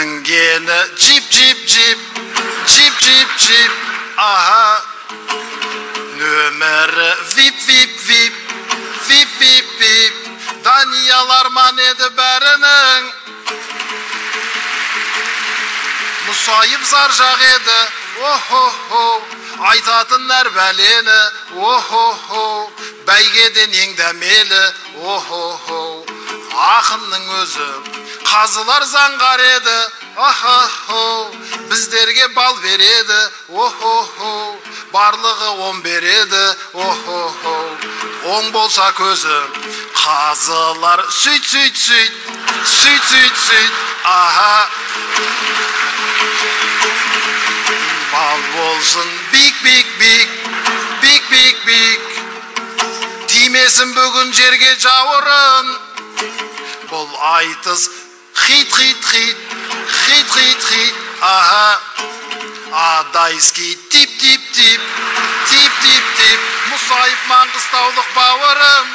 мінгені джип джип джип аха нөмірі вип вип вип вип вип вип даниял арман еді бәрінің мұсайып зар жақ еді охо хо айтатын әр бәлені охо хо бәйгеден ең дәмелі охо хо ақынның өзі қазылар заңғар еді ахо хо біздерге бал береді. Охо хо барлығы он береді. Охо хо оң болса көзі. Қазылар сөйт сөйт аха. Бал болсын бик бик бик бик бик бик тимесін бүгін жерге жауырын. Бұл айтыс хит хит хит хит хит хит аха адайский тип тип тип тип тип тип мұсайып маңғыстаулық бауырым